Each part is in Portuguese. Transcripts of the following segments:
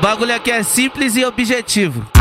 Bagulho aqui é simples e objetivo.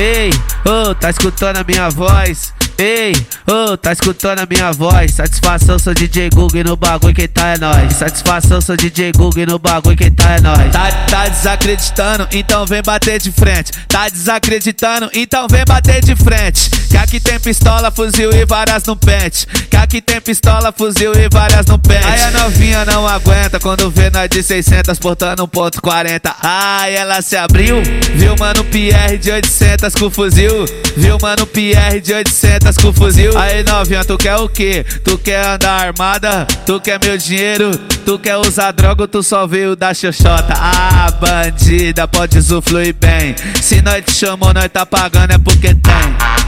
Ei, oh, tá escutando a minha voz? Ei, oh, tá escutando a minha voz? Satisfação, sou DJ Google no bagulho, quem tá é nós. Satisfação, sou DJ Google no bagulho, quem tá é nós. Tá, tá desacreditando, então vem bater de frente. Tá desacreditando, então vem bater de frente. Aqui tem pistola, fuzil e várias no pente. Que aqui tem pistola, fuzil e várias no pente. Aí a novinha não aguenta quando vê nós de 600 portando 1.40. Ai, ela se abriu, viu mano Pierre de 800 com fuzil. Viu mano Pierre de 800 com fuzil. Aí novinha, tu quer o quê? Tu quer andar armada? Tu quer meu dinheiro? Tu quer usar droga tu só veio da xoxota? Ah, bandida, pode usufruir bem. Se nós te chamou, nós tá pagando é porque tem.